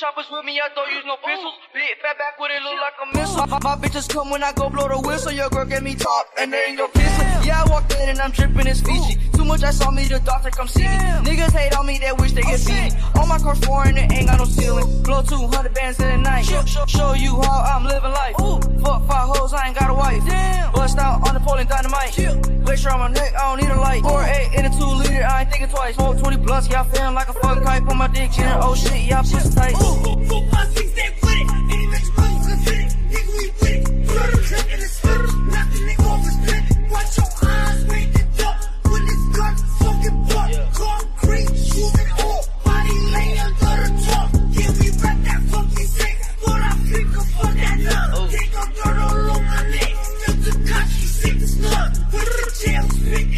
choppers with me, I don't use no pistols. Big fat back with it look like a missile. My, my bitches come when I go blow the whistle. Your girl get me top and they ain't no pistol. Yeah, I walked in and I'm dripping this Fiji. Too much I saw me, the doctor come see me. Niggas hate on me, they wish they oh, could see me. All my cars foreign, it ain't got no ceiling. Blow 200 bands in the night. Show, show, show you how I'm living life. Fuck five hoes, I ain't got a wife. Bust out on the pole and dynamite. Glacier on my neck, I don't need a light. 4-8 in a 2 liter, I ain't thinking twice. Smoke 20 blunts, yeah, I feeling like a fucking kite. Put my dick in oh shit, yeah, I push tight. Full my six, as love. With the jail,